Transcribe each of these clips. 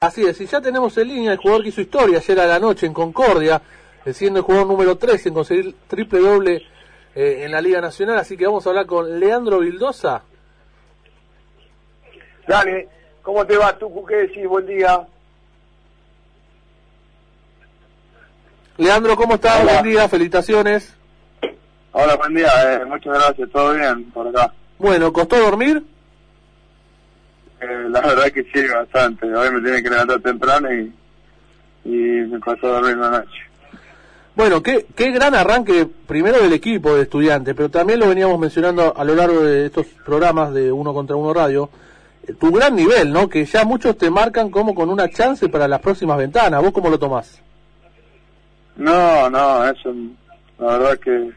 Así es, y ya tenemos en línea el jugador que hizo historia ayer a la noche en Concordia, siendo el jugador número 3 en conseguir triple doble eh, en la Liga Nacional, así que vamos a hablar con Leandro Vildosa. Dale, ¿cómo te va, tú? ¿Qué decís? Buen día. Leandro, ¿cómo estás? Buen día, felicitaciones. Hola, buen día, eh, muchas gracias, todo bien por acá. Bueno, ¿costó dormir? Eh, la verdad que sí, bastante. Hoy me tiene que levantar temprano y, y me costó dormir la noche. Bueno, qué, qué gran arranque primero del equipo de estudiantes, pero también lo veníamos mencionando a lo largo de estos programas de Uno contra Uno Radio, eh, tu gran nivel, ¿no? Que ya muchos te marcan como con una chance para las próximas ventanas. ¿Vos cómo lo tomás? No, no, eso, la verdad que...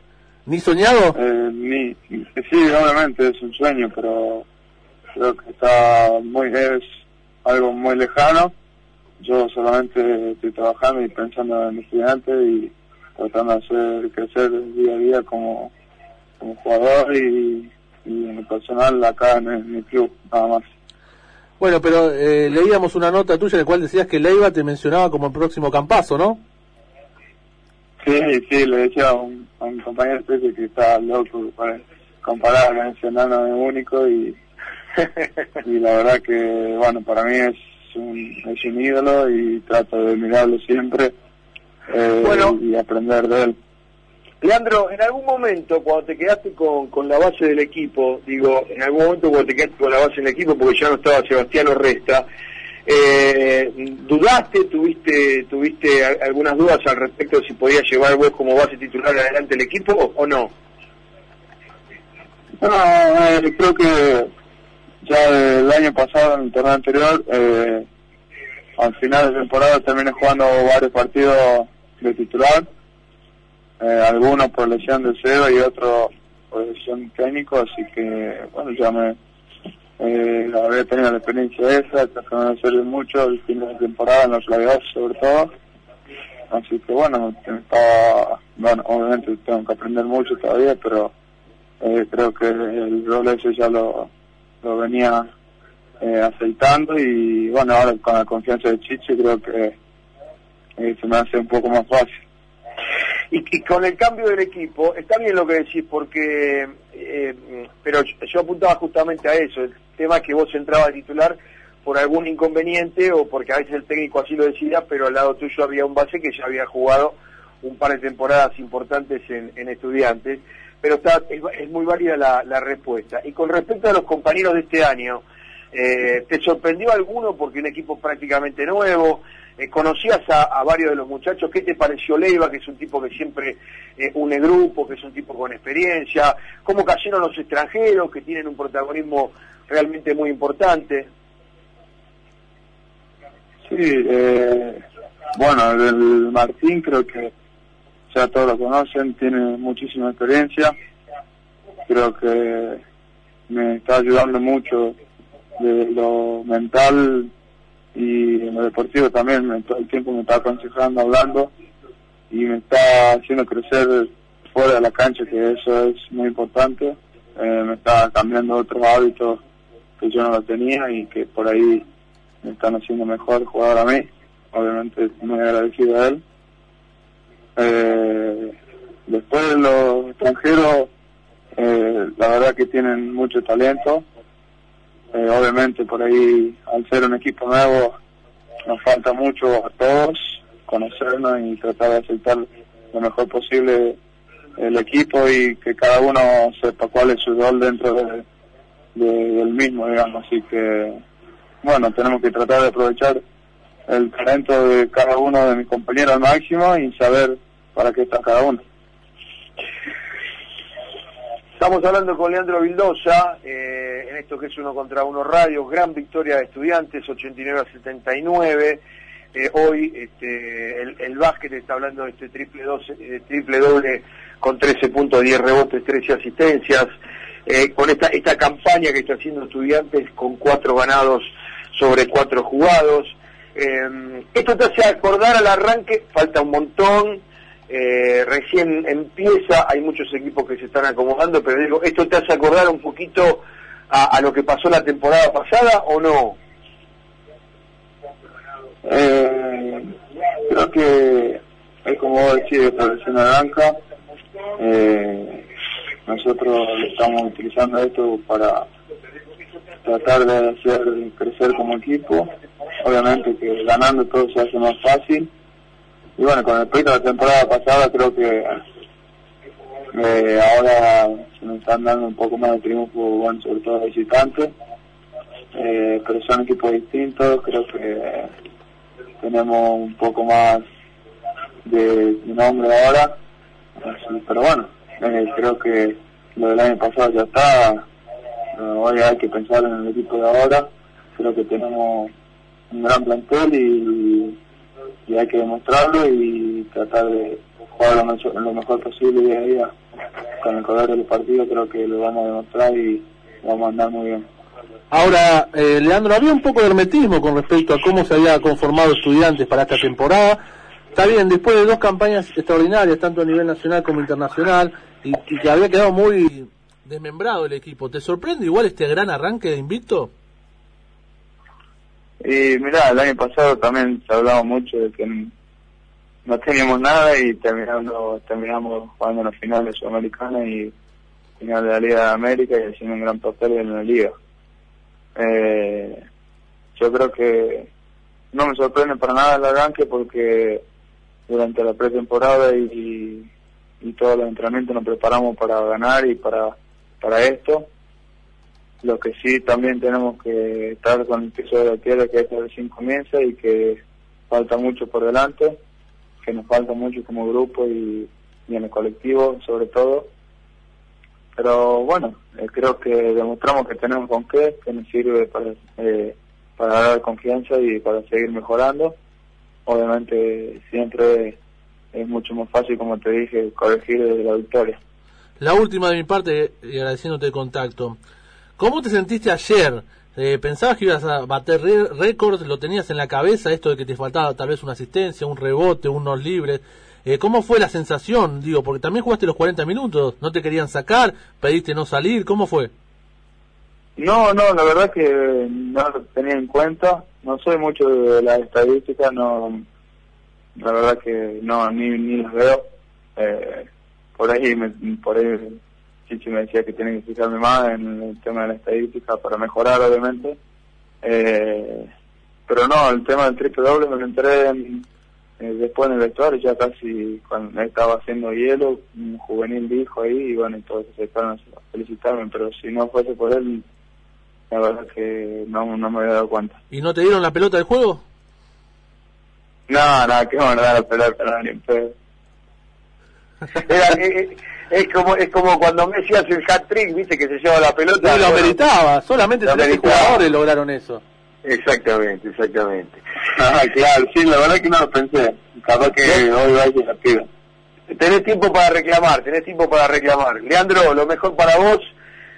¿Ni soñado? Eh, ni, sí, obviamente es un sueño, pero creo que está muy, es algo muy lejano. Yo solamente estoy trabajando y pensando en mi estudiante y tratando de hacer crecer día a día como, como jugador y, y en lo personal acá en, mi club, nada más. Bueno, pero eh, leíamos una nota tuya en la cual decías que Leiva te mencionaba como el próximo campazo, ¿no? Sí, sí, le decía a un, a un compañero que está loco para comparar, mencionarlo único y y la verdad que, bueno, para mí es un, es un ídolo y trato de mirarlo siempre eh, y aprender de él. Leandro, en algún momento cuando te quedaste con, con la base del equipo, digo, en algún momento cuando te quedaste con la base del equipo, porque ya no estaba Sebastián Resta, eh, ¿dudaste, tuviste, tuviste algunas dudas al respecto de si podías llevar vos como base titular adelante el equipo o, no? No, eh, creo que ya el año pasado, en el torneo anterior, eh, al final de temporada terminé jugando varios partidos de titular, eh, algunos por lesión de cero y otros por lesión técnico, así que bueno, ya me eh, tenido la experiencia esa, que me sirve mucho el fin de temporada en los playoffs sobre todo, así que bueno, estaba, bueno, obviamente tengo que aprender mucho todavía, pero eh, creo que el rol ese ya lo lo venía eh, aceitando y bueno, ahora con la confianza de Chichi creo que eh, se me hace un poco más fácil. Y, con el cambio del equipo, está bien lo que decís, porque, eh, pero yo apuntaba justamente a eso, el tema que vos entrabas a titular por algún inconveniente o porque a veces el técnico así lo decía, pero al lado tuyo había un base que ya había jugado un par de temporadas importantes en estudiantes pero está, es, muy válida la, respuesta. Y con respecto a los compañeros de este año, eh, ¿te sorprendió alguno porque un equipo prácticamente nuevo? Eh, ¿Conocías a, varios de los muchachos? ¿Qué te pareció Leiva, que es un tipo que siempre eh, une grupo, que es un tipo con experiencia? ¿Cómo cayeron los extranjeros, que tienen un protagonismo realmente muy importante? Sí, eh, bueno, el Martín creo que ya todos lo conocen, tiene muchísima experiencia, creo que me está ayudando mucho de lo mental y en lo deportivo también, todo el tiempo me está aconsejando, hablando y me está haciendo crecer fuera de la cancha, que eso es muy importante, eh, me está cambiando otros hábitos que yo no lo tenía y que por ahí me están haciendo mejor jugador a mí, obviamente muy agradecido a él. Eh, los extranjeros, eh, la verdad que tienen mucho talento. Eh, obviamente por ahí, al ser un equipo nuevo, nos falta mucho a todos conocernos y tratar de aceptar lo mejor posible el equipo y que cada uno sepa cuál es su rol dentro de, del mismo, digamos. Así que, bueno, tenemos que tratar de aprovechar el talento de cada uno de mis compañeros al máximo y saber para qué está cada uno. Estamos hablando con Leandro Vildosa, eh, en esto que es uno contra uno radio, gran victoria de estudiantes, 89 a 79. Eh, hoy este, el, el, básquet está hablando de este triple, eh, doble con 13 puntos, 10 rebotes, 13 asistencias. con esta, esta campaña que está haciendo estudiantes con cuatro ganados sobre cuatro jugados. esto te hace acordar al arranque, falta un montón, eh, recién empieza, hay muchos equipos que se están acomodando, pero digo, ¿esto te hace acordar un poquito a, lo que pasó la temporada pasada o no? Eh, creo que es como vos decís, de blanca. Eh, nosotros estamos utilizando esto para tratar de hacer crecer como equipo. Obviamente que ganando todo se hace más fácil. Y bueno, con respecto a la temporada pasada, creo que eh, ahora se nos están dando un poco más de triunfo, sobre todo visitantes. Eh, pero son equipos distintos, creo que tenemos un poco más de, nombre ahora. pero bueno, eh, creo que lo del año pasado ya está. hoy hay que pensar en el equipo de ahora. Creo que tenemos un gran plantel y, hay que demostrarlo y tratar de jugar lo, mejor, posible día a día. Con el color del partido creo que lo vamos a demostrar y vamos a andar muy bien. Ahora, eh, Leandro, había un poco de hermetismo con respecto a cómo se había conformado estudiantes para esta temporada. Está bien, después de dos campañas extraordinarias, tanto a nivel nacional como internacional, y, que había quedado muy desmembrado el equipo, ¿te sorprende igual este gran arranque de Invicto? Y mirá, el año pasado también se hablaba mucho de que no teníamos nada y terminando, terminamos jugando en la final de Sudamericana y final de la Liga de América y haciendo un gran papel en la Liga. Eh, yo creo que no me sorprende para nada el arranque porque durante la pretemporada y, y, todos los entrenamientos nos preparamos para ganar y para, para esto. Lo que sí también tenemos que estar con el piso de la tierra que esto recién comienza y que falta mucho por delante, que nos falta mucho como grupo y, en el colectivo sobre todo pero bueno, eh, creo que demostramos que tenemos con qué, que nos sirve para, eh, para dar confianza y para seguir mejorando. Obviamente siempre es mucho más fácil, como te dije, corregir la victoria. La última de mi parte, y agradeciéndote el contacto. ¿Cómo te sentiste ayer? Eh, ¿Pensabas que ibas a bater récords? ¿Lo tenías en la cabeza esto de que te faltaba tal vez una asistencia, un rebote, unos libres? Eh, ¿Cómo fue la sensación? Digo, porque también jugaste los 40 minutos, no te querían sacar, pediste no salir, ¿cómo fue? No, no, la verdad que no lo tenía en cuenta, no soy mucho de las estadísticas, no, la verdad que no, ni, ni las veo. Eh, por ahí, me, por ahí Chichi me decía que tiene que fijarme más en el tema de la estadística para mejorar, obviamente. Eh, pero no, el tema del triple doble me lo enteré en, eh, después en el vestuario, ya casi cuando estaba haciendo hielo, un juvenil dijo ahí y bueno, y todos se acercaron a felicitarme, pero si no fuese por él, la verdad que no, no me había dado cuenta. ¿Y no te dieron la pelota del juego? No, no, que van a dar la pelota, no, ni pedo. es, como es como cuando Messi hace el hat-trick, viste, que se lleva la pelota. No, lo meritaba, solamente tres jugadores lograron eso. Exactamente, exactamente. Ah, claro, sí, la verdad que no lo pensé. Capaz que hoy va a ir. Tenés tiempo para reclamar, tenés tiempo para reclamar. Leandro, lo mejor para vos,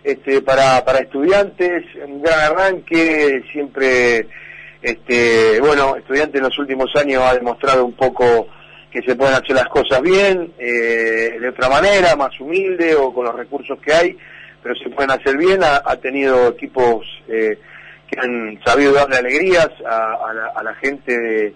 este, para, para estudiantes, un gran arranque, siempre, este, bueno, estudiantes en los últimos años ha demostrado un poco que se pueden hacer las cosas bien, eh, de otra manera, más humilde o con los recursos que hay, pero se pueden hacer bien, ha, tenido equipos eh, que han sabido darle alegrías a, la, gente de,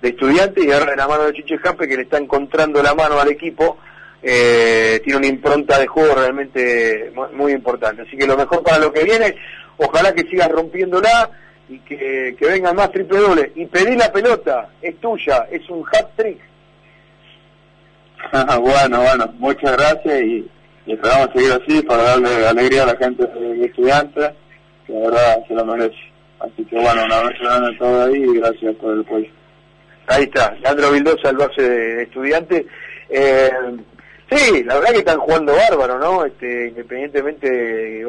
estudiantes y ahora de la mano de Chiche Jampe que le está encontrando la mano al equipo eh, tiene una impronta de juego realmente muy, importante. Así que lo mejor para lo que viene, ojalá que sigas rompiéndola y que, vengan más triple doble. Y pedí la pelota, es tuya, es un hat trick. bueno, bueno, muchas gracias y, esperamos seguir así para darle alegría a la gente de estudiantes la verdad se lo merece. Así que bueno, una vez grande todo ahí y gracias por el apoyo. Ahí está, Leandro Vildosa, el base de estudiante. Eh, sí, la verdad que están jugando bárbaro, ¿no? Este, independientemente